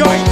joy.